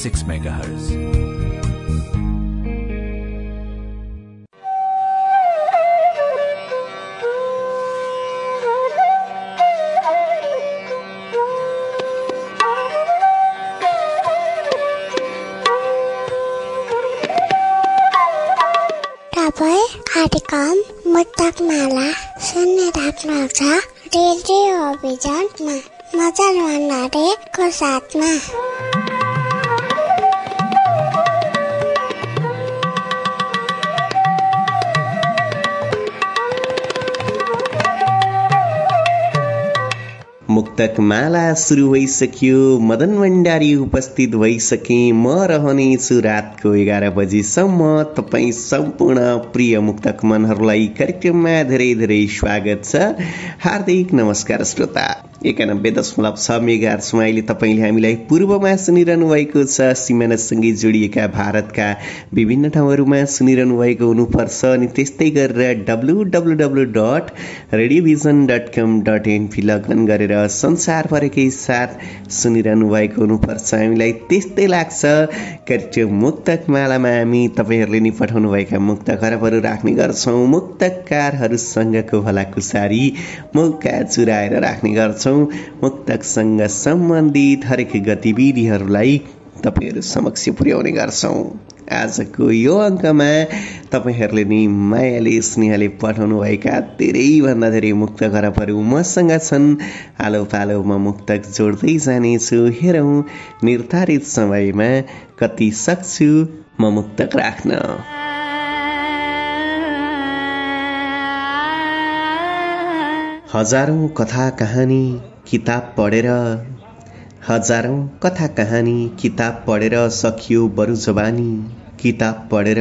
6 MHz. मुक्तक माला सुरु भइसक्यो मदन भण्डारी उपस्थित भइसके म रहनेछु रातको एघार बजीसम्म। तपाईँ सम्पूर्ण प्रिय मुक्तक मनहरूलाई कार्यक्रममा धेरै धेरै स्वागत छ। हार्दिक नमस्कार श्रोता। एकानब्बे दशमलव छ मेगार्समा अहिले तपाईँले हामीलाई पूर्वमा सुनिरहनु भएको छ। सिमानासँगै जोडिएका भारतका विभिन्न ठाउँहरूमा सुनिरहनु भएको हुनुपर्छ अनि त्यस्तै गरेर W W W dot radiovision dot com dot NP लगन गरेर संसारभरिकै साथ सुनिरहनु भएको हुनुपर्छ। हामीलाई त्यस्तै लाग्छ। कार्यक्रम मुक्तक मालामा हामी तपाईँहरूले नि पठाउनुभएका मुक्त खराबहरू राख्ने गर्छौँ। मुक्तकारहरूसँगको भलाकुसारी मौका चुराएर राख्ने गर्छौँ। मुक्तकसँग सम्बन्धित हरेक गतिविधिहरूलाई तपाईँहरू समक्ष पुर्याउने गर्छौँ। आजको यो अङ्कमा तपाईँहरूले नि मायाले स्नेहले पठाउनुभएका धेरैभन्दा धेरै मुक्त खराबहरू मसँग छन्। आलो पालोमा मुक्तक जोड्दै जानेछु। हेरौँ निर्धारित समयमा कति सक्छु म मुक्तक राख्न। हजारौँ कथा कहानी किताब पढेर। हजारौँ कथा कहानी किताब पढेर सकियो बरु जवानी किताब पढेर।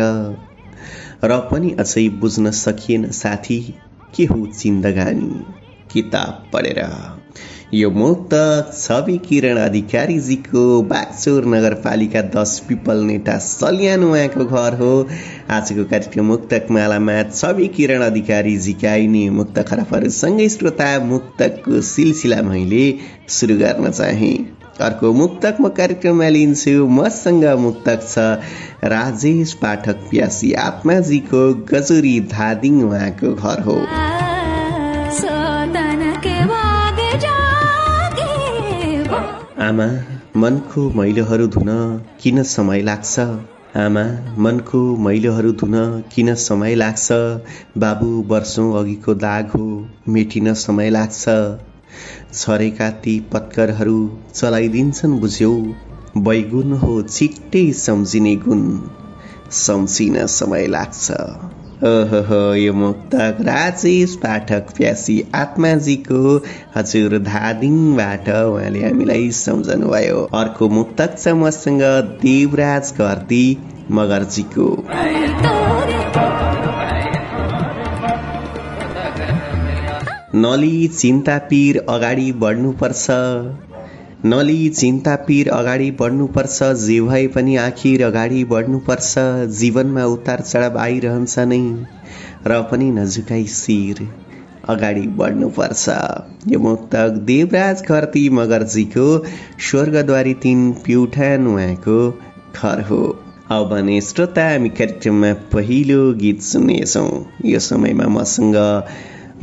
र पनि अझै बुझ्न सकिएन साथी के हो जिन्दगानी किताब पढेर। यो मुक्त छवि किरण अधिकारीजीको बागचोर नगरपालिका दस पिपल नेटा सल्यान उहाँको घर हो। आजको कार्यक्रम मुक्तक मालामा छवि किरण अधिकारीजीका आइने मुक्त खराबहरूसँगै श्रोता मुक्तकको सिलसिला मैले सुरु गर्न चाहे। अर्को मुक्तक म कार्यक्रममा लिन्छु मसँग मुक्तक छ राजेश पाठक प्यासी आत्माजीको गजुरी धादिङ उहाँको घर हो। आमा मनको मैलोहरू धुन किन समय लाग्छ? आमा मनको मैलोहरू धुन किन समय लाग्छ? बाबु वर्षौँ अघिको दाग हो मेटिन समय लाग्छ। छरेका ती पत्करहरू चलाइदिन्छन् बुझ्यौ। बैगुन हो छिट्टै सम्झिने गुण सम्झिन समय लाग्छ। ओहो यो मुक्तक राजेश पाठक प्यासी आत्माजीको हजुर धादिङबाट उहाँले हामीलाई सम्झनु भयो अर्को मुक्तक छ मसँग देवराज घरती मगर्जीको। नली चिन्ता पीर अगाडि बढ्नुपर्छ। नली चिन्ता पीर अगाडि बढ्नुपर्छ जे भए पनि आखिर अगाडि बढ्नुपर्छ। जीवनमा उतार चढाव आइरहन्छ नै र पनि नझुकाई शिर अगाडि बढ्नुपर्छ। यो मुक्तक देवराज खर्ती मगर्जीको स्वर्गद्वारी तिन प्युठान उहाँको घर हो। अब भने श्रोता हामी कार्यक्रममा पहिलो गीत सुन्नेछौँ। यो समयमा मसँग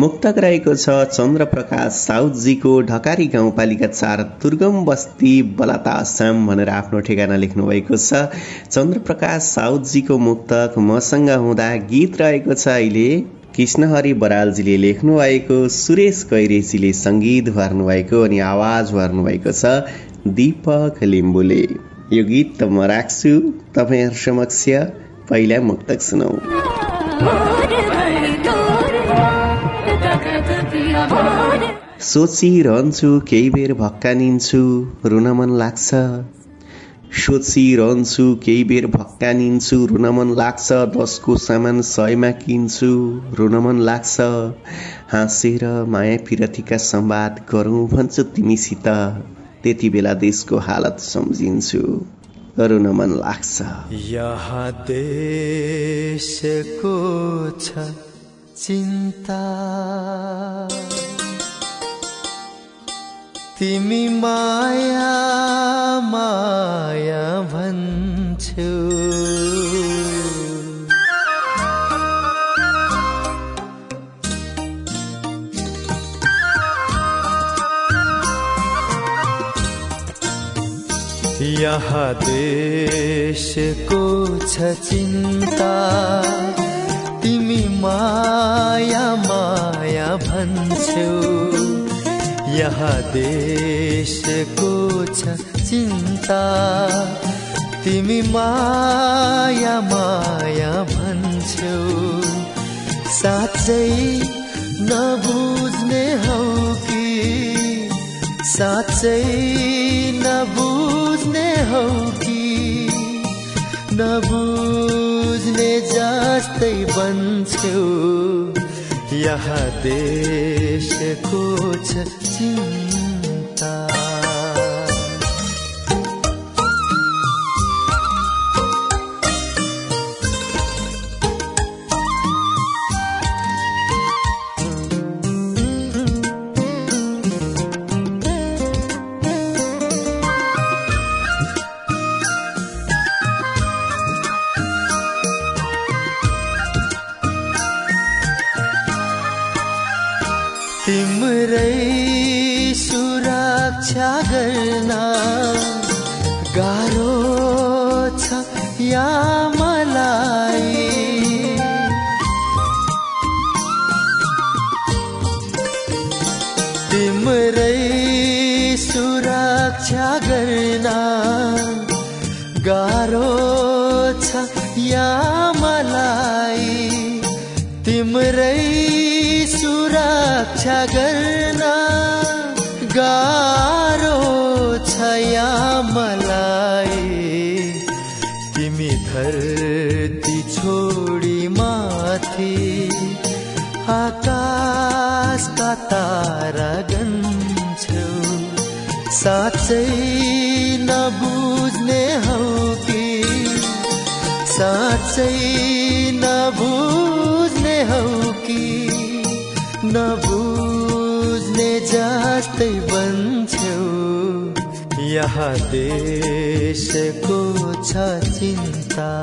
मुक्तक रहेको छ चन्द्रप्रकाश साउदजीको ढकारी गाउँपालिका चार दुर्गम बस्ती बलाता आसाम भनेर आफ्नो ठेगाना लेख्नुभएको छ। चन्द्रप्रकाश साउदजीको मुक्तक मसँग हुँदा गीत रहेको छ। अहिले कृष्णहरि बरालजीले लेख्नु भएको सुरेश कैरेजीले सङ्गीत भर्नुभएको अनि आवाज भर्नुभएको छ दीपक लिम्बुले। यो गीत त म राख्छु तपाईँहरू समक्ष पहिला मुक्तक सुनौ। सोचिरहन्छु केही बेर भक्कानिन्छु रुन मन लाग्छ। सोचिरहन्छु केही बेर भक्कानिन्छु रुन मन लाग्छ। दसको सामान सयमा किन्छु रुन मन लाग्छ। हाँसेर माया पिरतीका संवाद गरौँ भन्छु तिमीसित। त्यति बेला देशको हालत सम्झिन्छु रुन मन लाग्छ। यहाँ चिन्ता। तिमी माया माया भन्छु। यहाँ देशको छ चिन्ता। माया माया भन्छौ। यहाँ देशको छ चिन्ता। तिमी माया माया भन्छौ। साँच्चै नबुझ्ने हौ कि? साँच्चै नबुझ्ने हौ कि? नबुझ्ने जस्तै बन्छौ। यहाँ देशको छ चिन्ता साँच्चै नबुझ्ने हौ कि? साँच्चै नबुझ्ने हौ कि? नबुझ्ने जस्तै बन्छौ। यहाँ देशको छ चिन्ता।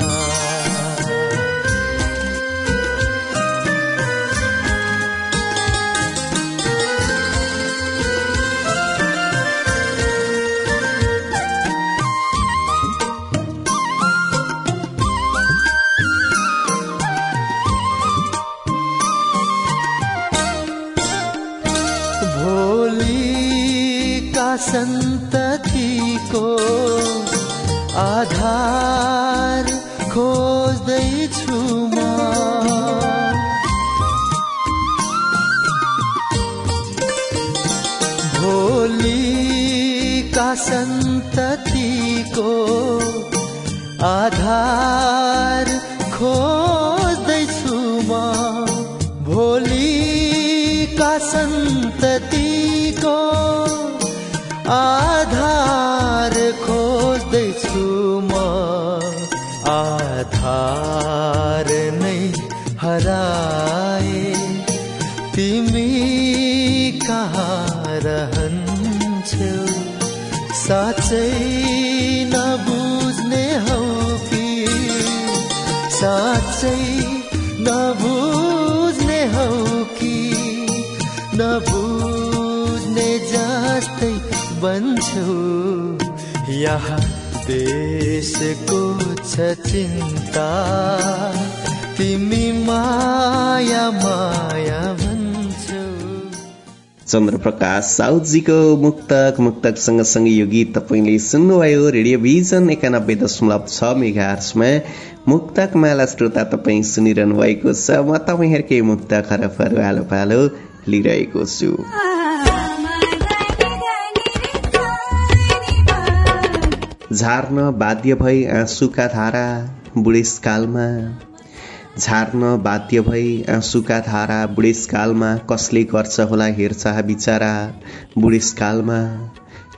आधार यहाँ देशको छ चिन्ता तिमी माया माया भन्छौ। चन्द्रप्रकाश साउदजीको मुक्तक मुक्तक सँगसँगै यो गीत तपाईँले सुन्नुभयो। रेडियो भिजन एकानब्बे दशमलव छ मेगार्समा मुक्तक माला श्रोता तपाईँ सुनिरहनु भएको छ। म तपाईँहरूकै मुक्त खरबहरू आलो पालो लिइरहेको छु। झार्न बाध्य भई आँसुका धारा बुढेसकालमा। झार्न बाध्य भई आँसुका धारा बुढेसकालमा कसले गर्छ होला हेरचाह बिचारा बुढेसकालमा।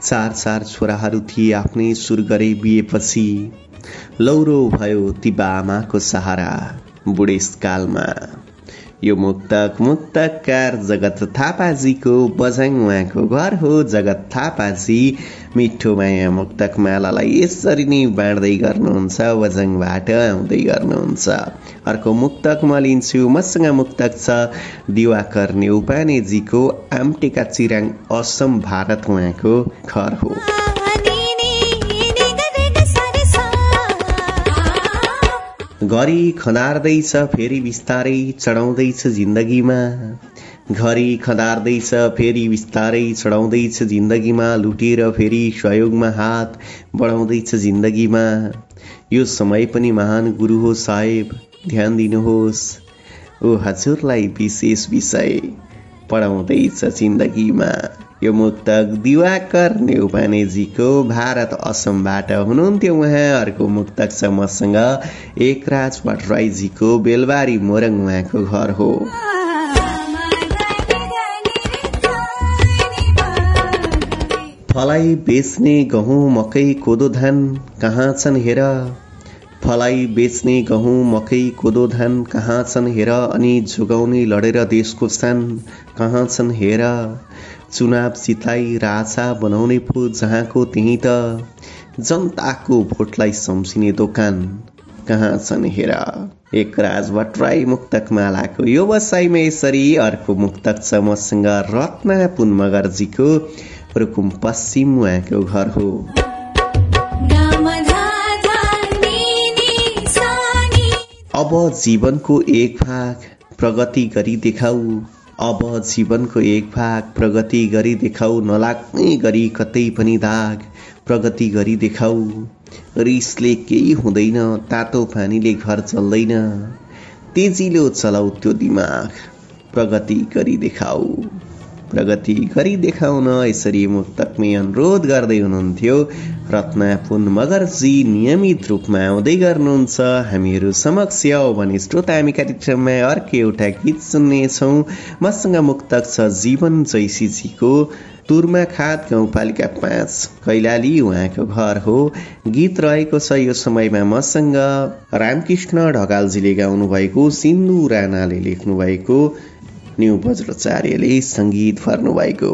चार चार छोराहरू थिए आफ्नै सुर गरे बिएपछि। लौरो भयो ती आमाको सहारा बुढेसकालमा। यो मुक्तक मुक्तकार जगत थापाजीको बझाङ उहाँको घर हो जगत थापाजी। मिठो माया मुक्तक मालालाई यसरी नै बाँड्दै गर्नुहुन्छ बझाङबाट आउँदै गर्नुहुन्छ। अर्को मुक्तक म लिन्छु मसँग मुक्तक छ दिवाकर नेउपानेजीको आमटेका चिराङ असम भारत उहाँको घर हो। घरि खनार्दैछ फेरि बिस्तारै चढाउँदैछ जिन्दगीमा। घरि खनार्दैछ फेरि बिस्तारै चढाउँदैछ जिन्दगीमा। लुटेर फेरि सहयोगमा हात बढाउँदैछ जिन्दगीमा। यो समय पनि महान गुरु हो साहेब ध्यान दिनुहोस्। ओ हजुरलाई विशेष विषय पढाउँदैछ जिन्दगीमा। यो मुक्तक दिवाकर नेउपानेजीको भारत असमबाट हुनुहुन्थ्यो उहाँ। अर्को मुक्तक छ मसँग एकराज भट्टराईजीको बेलबारी मोरङ उहाँको घर हो। फलाई बेच्ने गहुँ मकै कोदो धान कहाँ छन् हेर? फलाई बेच्ने गहुँ मकै कोदो धान कहाँ छन् हेर? अनि झुगाउने लडेर देशको सान कहाँ छन् हेर? चुनाव जिताई राजा बनाउने पो जहाँको त्यही त जनताको भोटलाई सम्झिने दोकान कहाँ छन् हेर। एक राज भट्टराई मुक्तक मालाको यो बसाइमा यसरी अर्को मुक्तक छ मसँग रत्ना पुन मगर्जीको रुकुम पश्चिम उहाँको घर हो। अब जीवनको एक भाग प्रगति गरी देखाऊ। अब जीवनको एक भाग प्रगति गरी देखाऊ नलाग्ने गरी कतै पनि दाग प्रगति गरी देखाऊ रिसले केही हुँदैन तातो पानीले घर चल्दैन। तेजिलो चलाउ त्यो दिमाग प्रगति गरी देखाऊ प्रगति गरी देखाउन यसरी मुक्तकमै अनुरोध गर्दै हुनुहुन्थ्यो। रत्ना पुन मगरजी नियमित रूपमा आउँदै गर्नुहुन्छ। हामीहरू समक्ष भने श्रोता हामी कार्यक्रममा अर्को एउटा गीत सुन्नेछौँ। मसँग मुक्तक छ जीवन जैसीजीको तुरमा खाद गाउँपालिका पाँच कैलाली उहाँको घर हो। गीत रहेको छ यो समयमा मसँग। रामकृष्ण ढकालजीले गाउनु भएको सिन्धु राणाले लेख्नु भएको न्यु वज्राचार्यले सङ्गीत भएको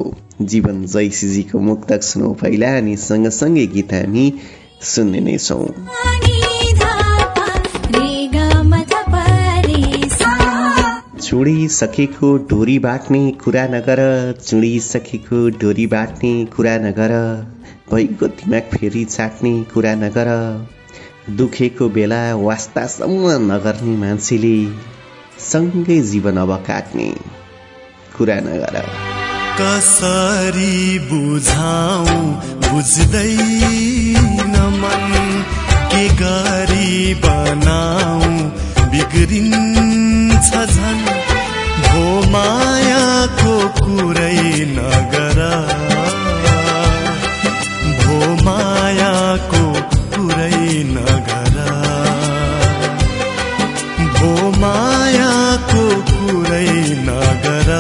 जीवन जैसीजीको मुक्तक सुनौ पहिला अनि सँगसँगै गीत हामी सुन्ने नै छौँ। चुडिसकेको डोरी बाट्ने कुरा नगर चुडिसकेको डोरी बाट्ने कुरा नगर भइगो दिमाग फेरि चाट्ने कुरा नगर दुखेको बेला वास्तासम्म नगर्ने मान्छेले सँगै जीवन अब काट्ने। कुरा नगर। कसरी बुझाउ बुझ्दै मन के गरी बनाऊ बिग्रिन्छ झन्। भो मायाको कुरै नगर। भो मायाको कुरै नगर। भो मायाको कुरै नगर।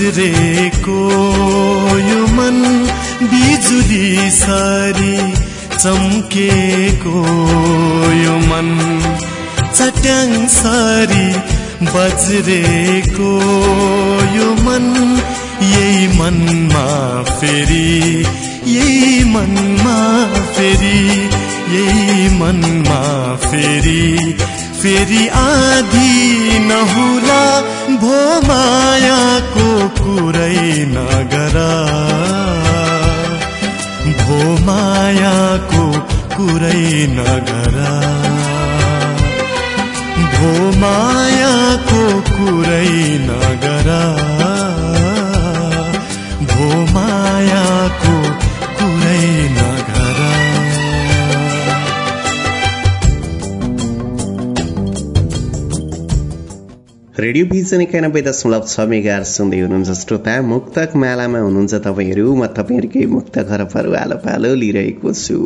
बज्रेको यो मन बिजुली सारी चम्केको यो मन चट्याङ सारी बज्रेको यो मन यही मनमा फेरि यही मनमा फेरि यही मनमा फेरि फेरि आधी नहुला भो मायाको कुरै नगर। भो मायाको कुरै नगर। भो मायाको कुरै नगर। भो मायाको रेडियो भिजन एकानब्बे दशमलव छ मेगार सुन्दै हुनुहुन्छ श्रोता। मुक्तक मालामा हुनुहुन्छ तपाईँहरू म तपाईँहरूकै मुक्त घरपहरू आलो पालो लिइरहेको छु।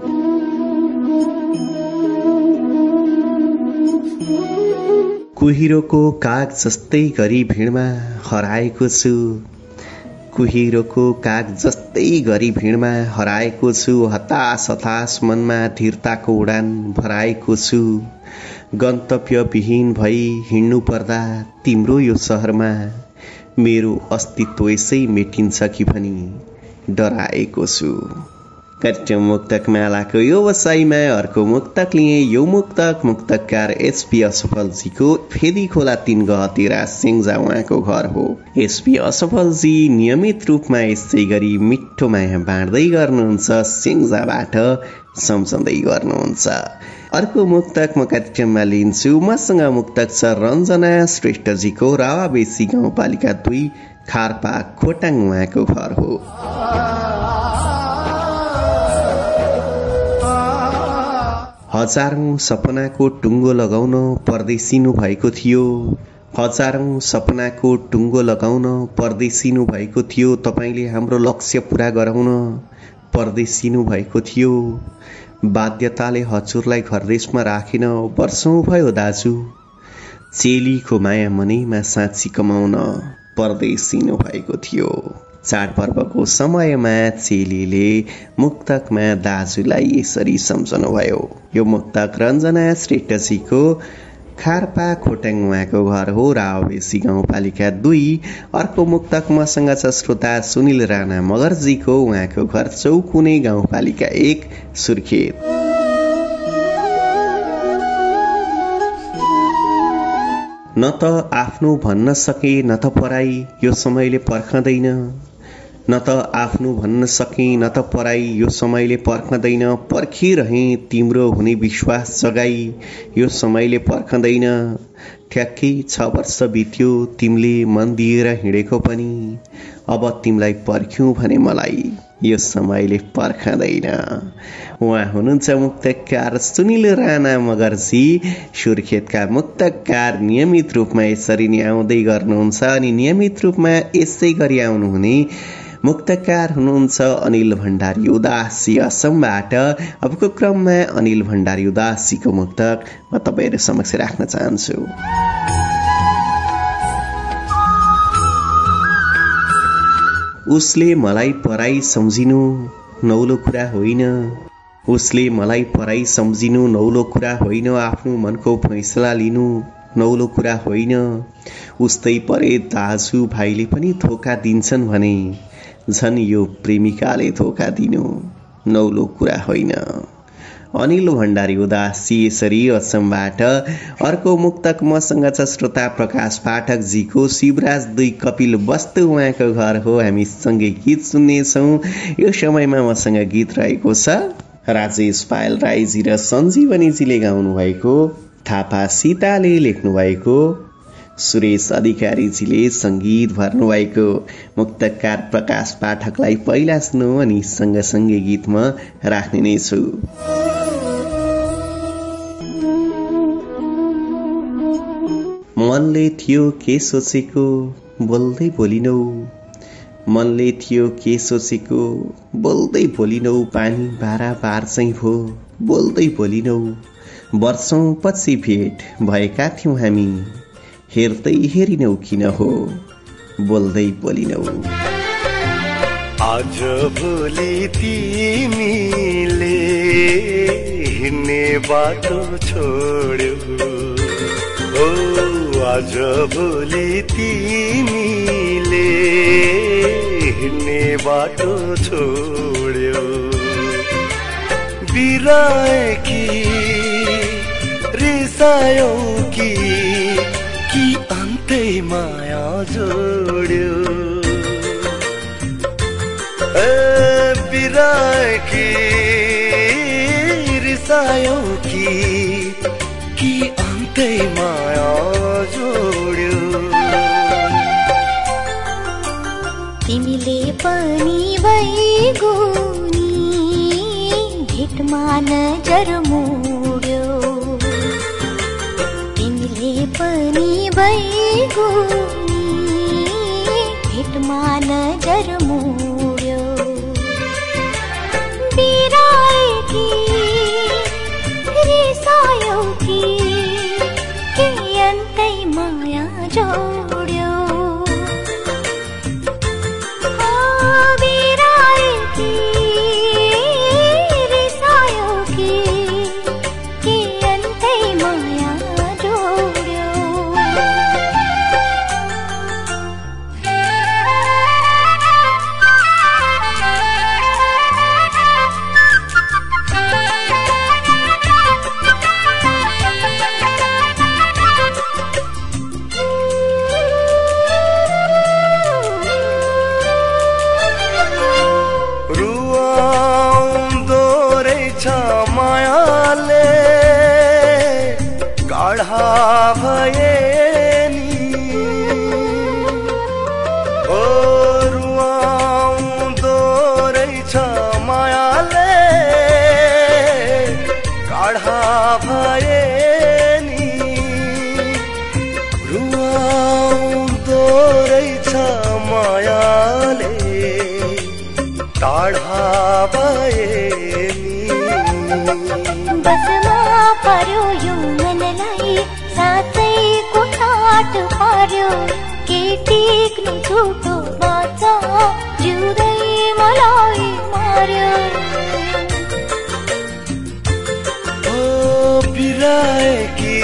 कुहिरोको काग जस्तै गरी भिडमा हराएको छु। कुहिरोको काग जस्तै गरी भिडमा हराएको छु। हतास हतास मनमा धीरताको उडान भराएको छु। गन्तव्यविहीन भई हिँड्नु पर्दा तिम्रो यो सहरमा मेरो अस्तित्व यसै मेटिन्छ कि भनी डराएको छु। कार्यक्रम मुक्तक मालाको यो वसाईमा अर्को मुक्तक लिए यो मुक्तक मुक्तकार एसपी असफलजीको फेदी खोला तीन गहतेरा सेङ्जा उहाँको घर हो एसपी असफलजी नियमित रूपमा यसै गरी मिठो माया बाँड्दै गर्नुहुन्छ सेङ्जाबाट सम्झँदै गर्नुहुन्छ अर्को मुक्तक म कार्यक्रममा लिन्छु मसँग मुक्तक छ रञ्जना श्रेष्ठजीको रावाबेसी गाउँपालिका दुई खारपा खोटाङ उहाँको घर हो हजारौं सपनाको टुङ्गो लगाउन परदेशिनु भएको थियो। हजारौं सपनाको टुङ्गो लगाउन परदेशिनु भएको थियो। तपाईँले हाम्रो लक्ष्य पुरा गराउन परदेशिनु भएको थियो। बाध्यताले हजुरलाई घरदेशमा राखेन। वर्षौँ भयो दाजु। चेलीको माया मनैमा साँची कमाउन परदेशिनु भएको थियो। चाडपर्वको समयमा चेलीले मुक्तकमा दाजुलाई यसरी सम्झनुभयो। यो मुक्तक रञ्जना श्रेष्ठजीको खारपा खोटाङ उहाँको घर हो रावेसी गाउँपालिका दुई। अर्को मुक्तक मसँग छ श्रोता सुनिल राणा मगर्जीको उहाँको घर चौकुने गाउँपालिका एक सुर्खेत। न त आफ्नो भन्न सके न त पराई यो समयले पर्खँदैन। न त आफ्नो भन्न सके न त पराई। यो समयले पर्खँदैन। पर्खिरहे तिम्रो हुने विश्वास जगाई। यो समयले पर्खँदैन। ठ्याक्कै छ वर्ष बित्यो तिमीले मन दिएर हिँडेको पनि। अब तिमीलाई पर्ख्यौँ भने मलाई यो समयले पर्खँदैन। उहाँ हुनुहुन्छ मुक्तकार सुनिल राणा मगर्जी। सुर्खेतका मुक्तकार नियमित रूपमा यसरी नै आउँदै गर्नुहुन्छ अनि नियमित रूपमा यसै गरी आउनुहुने मुक्तकार हुनुहुन्छ अनिल भण्डारी उदासी असमबाट। अबको क्रममा अनिल भण्डारी उदासीको मुक्तक म तपाईँहरू समक्ष राख्न चाहन्छु। उसले मलाई पराई सम्झिनु नौलो कुरा होइन। उसले मलाई पराई सम्झिनु नौलो कुरा होइन। आफ्नो मनको फैसला लिनु नौलो कुरा होइन। उस्तै परे दाजु भाइले पनि धोका दिन्छन् भने झन् यो प्रेमिकाले धोका दिनु। नौलो कुरा होइन। अनिल भण्डारी उदासी यसरी असमबाट अर्को मुक्तक मसँग छ श्रोता प्रकाश पाठकजीको शिवराज दुई कपिल वस्तु उहाँको घर हो हामी सँगै गीत सुन्नेछौँ। यो समयमा मसँग गीत रहेको छ राजेश पायल राईजी र सञ्जीवनीजीले गाउनु भएको थापा सीताले लेख्नु भएको सुरेश अधिकारीजीले सङ्गीत भर्नुभएको मुक्तकार प्रकाश पाठकलाई पहिला सुनौ अनि सँगसँगै गीत म राख्ने नै छु। मनले थियो के सोचेको बोल्दै बोलिनौ। मनले थियो के सोचेको बोल्दै बोलिनौ। पानी बार चाहिँ भो बोल्दै बोलिनौ। वर्षौँ पछि भेट भएका थियौँ हामी। हेर्दै हेरिनौ किन हो? बोल्दै बोलिनौ। आज भोलि तिमीले हिँड्ने बाटो छोड्यो। ओ आज भोलि तिमीले हिँड्ने बाटो छोड्यो। बिराए कि रिसायो कि माया जोड्यो। ए बिराए कि रिसायो कि? कि अन्तै माया जोड्यो? तिमीले पनि भइगुनी भेटमा नजर मोड्यो। तिमीले पनि भइगुनी भूमि न जर्म। बसमा पर्यो यो मनलाई साथैको ठाट पार्यो। के टिक्नु झुटो बाचा जिउँदै मलाई मार्यो। बिराए कि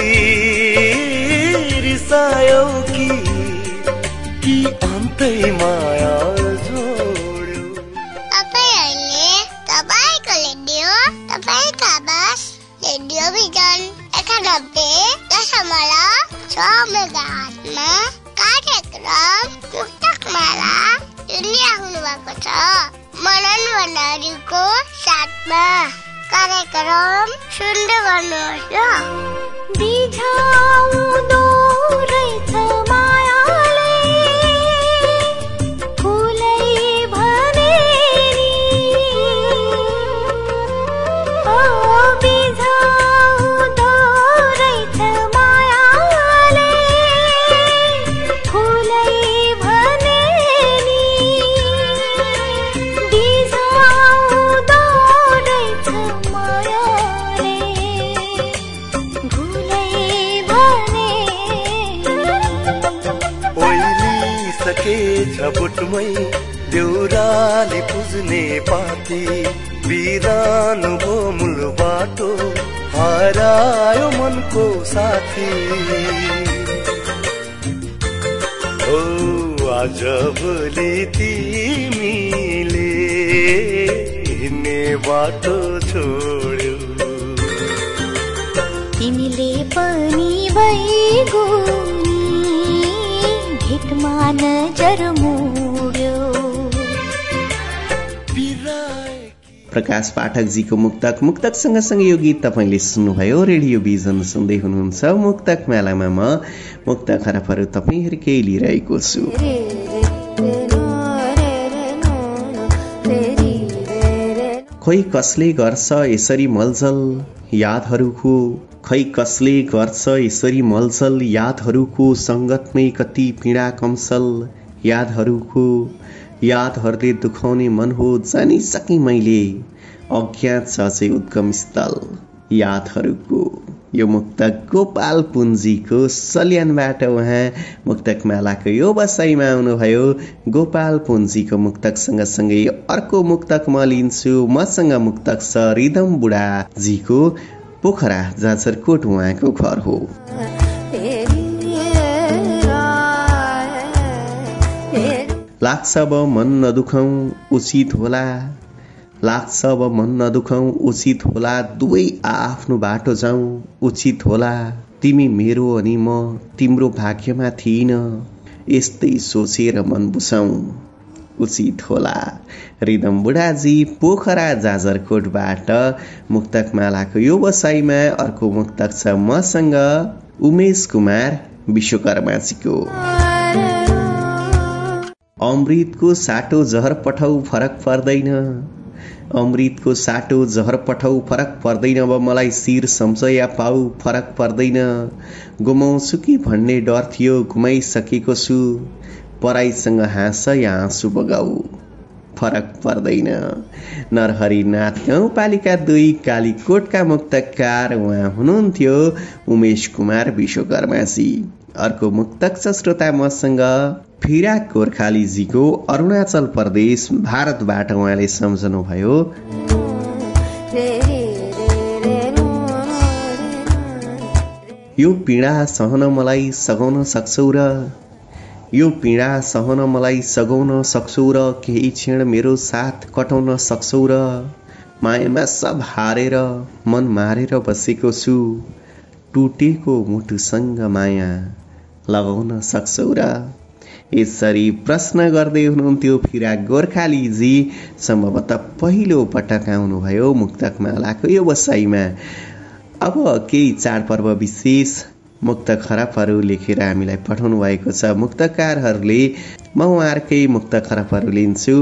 रिसायो कि कि अन्तै कार्यक्रम सुन्दै गर्नुहोस् पाती बिरानो भो बाटो हरायो मनको साथी ओ आज भोलि तिमीले हिँड्ने बाटो छोड्यो तिमीले पनि भइगुनी भेटमा नजर मोड्यो प्रकाश पाठकजीको मुक्तक। मुक्तक सँगसँगै यो गीत तपाईँले सुन्नुभयो। रेडियो भिजन सुन्दै हुनुहुन्छ मुक्तक मेलामा म मुक्तक खराबहरू तपाईँहरूकै लिइरहेको छु। खोइ कसले गर्छ यसरी मलजल यादहरूको? खै कसले गर्छ यसरी मलजल यादहरूको? सङ्गतमै कति पीडा कमसल यादहरूको? यादहरूले दुखाउने मन हो जानिसकेँ मैले। अज्ञात छ चाहिँ उद्गम स्थल यादहरूको। यो मुक्तक गोपाल पुन्जीको सल्यानबाट उहाँ मुक्तक मालाको यो बसाइमा आउनुभयो। गोपाल पुन्जीको मुक्तक सँगसँगै अर्को मुक्तक म लिन्छु। मसँग मुक्तक छ रिदम बुढाजीको पोखरा जाजरकोट उहाँको घर हो। लाग्छ अब मन नदुखौँ उचित होला। लाग्छ अब मन नदुखाउ उचित होला। दुवै आफ्नो बाटो जाउँ उचित होला। तिमी मेरो अनि म तिम्रो भाग्यमा थिइन। यस्तै सोचेर मन बुसाउँ उचित होला। रिदम बुढाजी पोखरा जाजरकोटबाट मुक्तक मालाको यो बसाइमा अर्को मुक्तक छ मसँग उमेश कुमार विश्वकर्माजीको। अमृतको साटो जहर पठाउ फरक पर्दैन। अमृतको साटो जहर पठाउ फरक पर्दैन। अब मलाई शिर सम्झ या पाउ फरक पर्दैन। गुमाउँछु कि भन्ने डर थियो घुमाइसकेको छु। पराईसँग हाँस या आँसु बगाऊ फरक पर्दैन। नरहरिनाथ गाउँपालिका दुई कालीकोटका मुक्तकार उहाँ हुनुहुन्थ्यो उमेश कुमार विश्वकर्माजी। अर्को मुक्तक छ श्रोता मसँग फिराक गोर्खालीजीको अरुणाचल प्रदेश भारतबाट उहाँले सम्झनुभयो। यो पीडा सहन मलाई सघाउन सक्छौ र यो पीडा सहन मलाई सघाउन सक्छौ र केही क्षण मेरो साथ कटाउन सक्छौ र मायामा सब हारेर मन मारेर बसेको छु। टुटेको मुटुसँग माया लगाउन सक्छौ र यसरी प्रश्न गर्दै हुनुहुन्थ्यो फिरा गोर्खालीजी। सम्भवतः पहिलो पटक आउनुभयो मुक्तक मालाको यो वसाइमा अब केही चाडपर्व विशेष मुक्त खराबहरू लेखेर हामीलाई पठाउनु भएको छ। मुक्तकारहरूले म उहाँहरूकै मुक्त खराबहरू लिन्छु।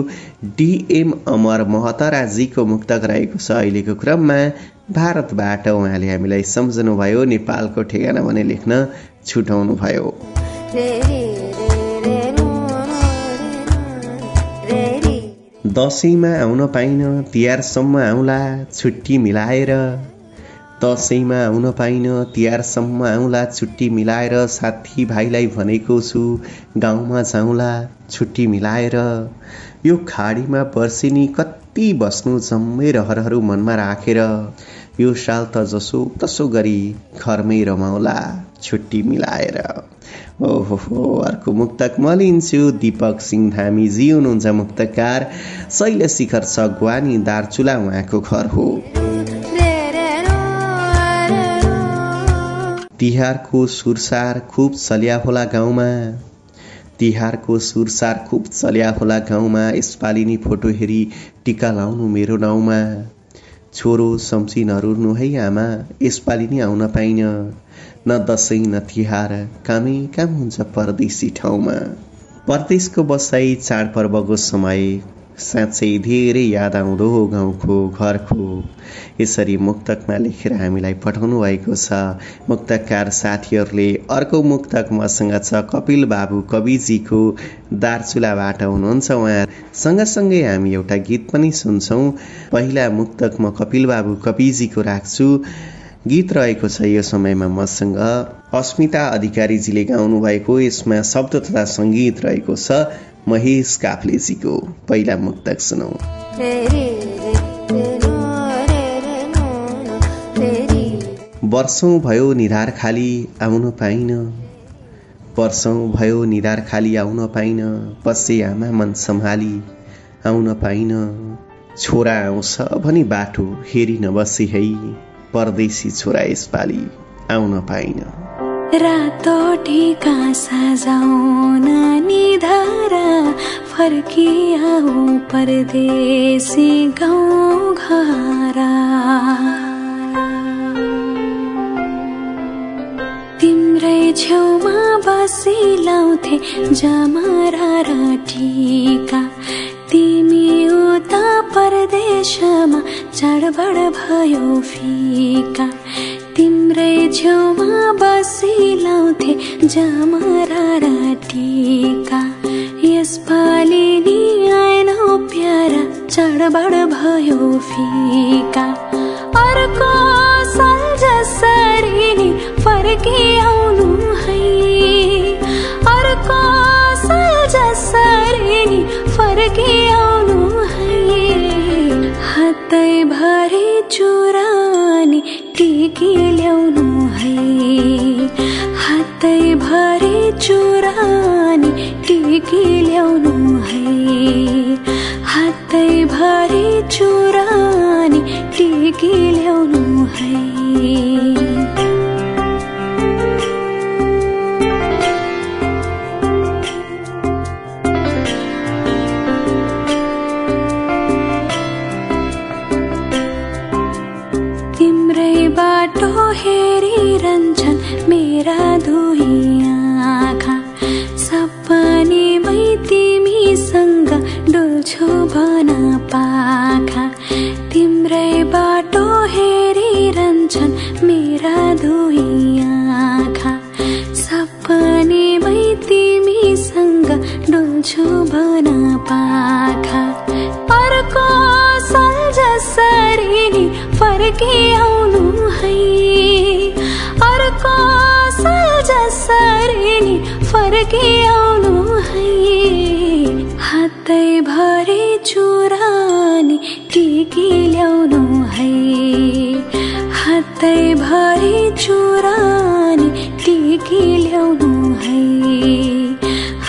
डिएम अमर महतराजीको मुक्तक रहेको छ। अहिलेको क्रममा भारतबाट उहाँले हामीलाई सम्झनुभयो नेपालको ठेगाना भने लेख्न छुटाउनु भयो दसैँमा आउन पाइन तिहारसम्म आउला छुट्टी मिलाएर। दसैँमा आउन पाइन। तिहारसम्म आउँला छुट्टी मिलाएर साथी भाइलाई भनेको छु गाउँमा जाउँला छुट्टी मिलाएर। यो खाडीमा वर्षेनी कति बस्नु जम्मै रहरहरू मनमा राखेर यो साल त जसो तसो गरी घरमै रमाउला छुट्टी मिलाएर। ओहो अर्को मुक्तक म लिन्छु। दिपक सिंह धामीजी हुनुहुन्छ मुक्तकार। शैल शिखर सगवानी दार्चुला उहाँको घर हो। तिहारको सुरसार खुब चल्या होला गाउँमा। तिहारको सुरसार खुब चल्या होला गाउँमा। यसपालि नि फोटो हेरी टिका लाउनु मेरो नाउँमा। छोरो सम्सी नरुनु है आमा यसपालि नि आउन पाइन। न दसैँ न तिहार कामै काम हुन्छ परदेशी ठाउँमा। परदेशको बसाई चाडपर्वको समय। साँच्चै धेरै याद आउँदो गाउँको घरको। यसरी मुक्तकमा लेखेर हामीलाई पठाउनु भएको छ। मुक्तकार साथीहरूले अर्को मुक्तक मसँग छ। कपिल बाबु कविजीको दार्चुलाबाट हुनुहुन्छ उहाँ। सँगसँगै हामी एउटा गीत पनि सुन्छौँ। पहिला मुक्तक म कपिल बाबु कविजीको राख्छु। गीत रहेको छ यो समयमा मसँग। अस्मिता अधिकारीजीले गाउनु भएको यसमा शब्द तथा सङ्गीत रहेको छ। महेश काफ्लेजीको पहिला मुक्तक सुनौ। वर्षौँ भयो निधार खाली आउन पाइन। वर्षौँ भयो निधार खाली आउन पाइन पसे आमा मन सम्हाली आउन पाइन। छोरा आउँछ भनी बाटो हेरी नबसे है परदेशी छोरा यसपालि आउन पाइन। रातो टिका सजाउन निधारा फर्किआऊ परदेशी गाउँ घरा तिम्रै छेउमा बसिलाउँथे जमारा र तिमी उता परदेशमा चाडबाड भयो फिका। तिम्रै छेउमा बसिलाउँथे जमरा र टिका यसपालि नि आएनौ प्यारा चाडबाड भयो फिका। अर्को साल जसरी नि फर्किआउनु है। अर्को साल जसरी नि फर्किआउनु है। हातै भरि चुरानी टिकी ल्याउनु है हातै भरि चुरानी टिकी ल्याउनु है हातै भरि चुरानी टिकी ल्याउनु है फर्किआउनु है हातै भरि चुरानी टिकी ल्याउनु है हातै भरि चुरानी टिकी ल्याउनु है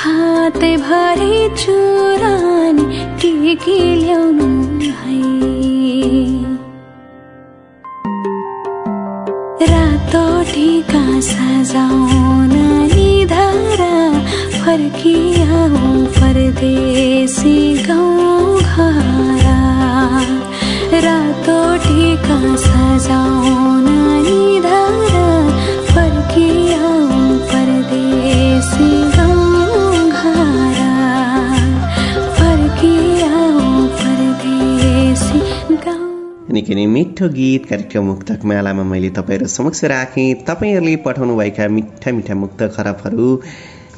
हातै भरि चुरानी टिकी ल्याउनु फर्किआऊ परदेशी गाउँ घरा। गाउँ निकै नै मिठो गीत कार्यक्रम मुक्तक मालामा मैले तपाईँहरू समक्ष राखेँ। तपाईँहरूले पठाउनुभएका मिठा मिठा मुक्त खरबहरू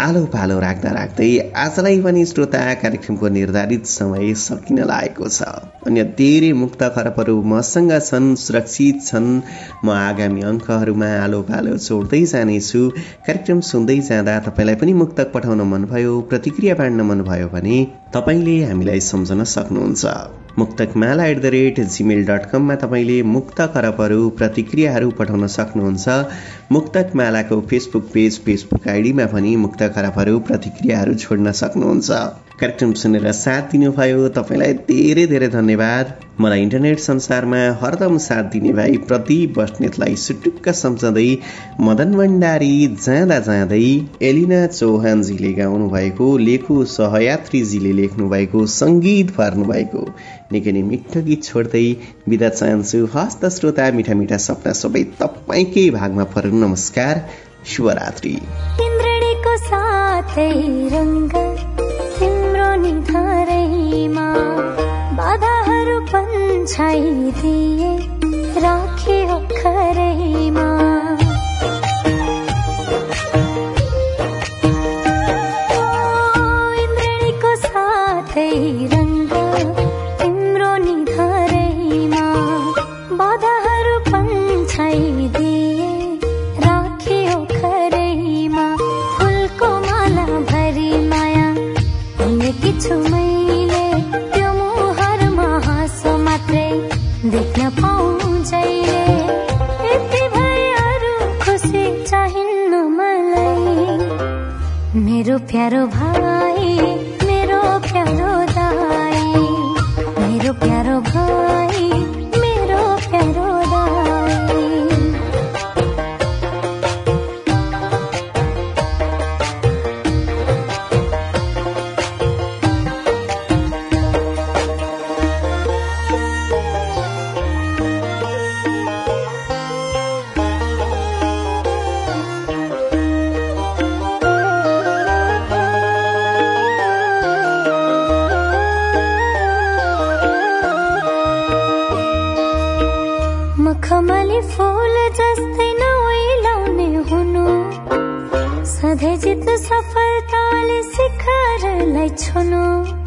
आलो पालो राख्दा राख्दै आजलाई पनि श्रोता कार्यक्रमको निर्धारित समय सकिन लागेको छ। अन्य धेरै मुक्त खरबहरू मसँग छन् सुरक्षित छन्। म आगामी अङ्कहरूमा आलो पालो छोड्दै जानेछु। कार्यक्रम सुन्दै जाँदा तपाईँलाई पनि मुक्तक पठाउन मनभयो प्रतिक्रिया बाँड्न मनभयो भने तपाईँले हामीलाई सम्झन सक्नुहुन्छ। Muktakmala at the rate Gmail dot कममा तपाईँले मुक्त खरबहरू प्रतिक्रियाहरू पठाउन सक्नुहुन्छ। मुक्तकमालाको फेसबुक पेज फेसबुक आइडीमा पनि मुक्त खरबहरू प्रतिक्रियाहरू छोड्न सक्नुहुन्छ। कार्यक्रम सुनेर साथ दिनुभयो। तपाईँलाई धेरै धेरै धन्यवाद। मलाई इन्टरनेट संसारमा हरदम साथ दिने भाइ प्रति बस्नेतलाई सुटुक्क सम्झँदै मदन भण्डारी जाँदा जाँदै एलिना चौहानजीले गाउनु भएको लेखु सहयात्रीजीले लेख्नु भएको सङ्गीत भएको निकै नै मिठो गीत छोड्दै बिदा चाहन्छु। हस्त श्रोता मिठा मिठा सपना सबै तपाईँकै भागमा परुन् नमस्कार। शुभरात्रि। निधारैमा बाधाहरू पन्छाइदिए राखे खरैमा शिखरलाई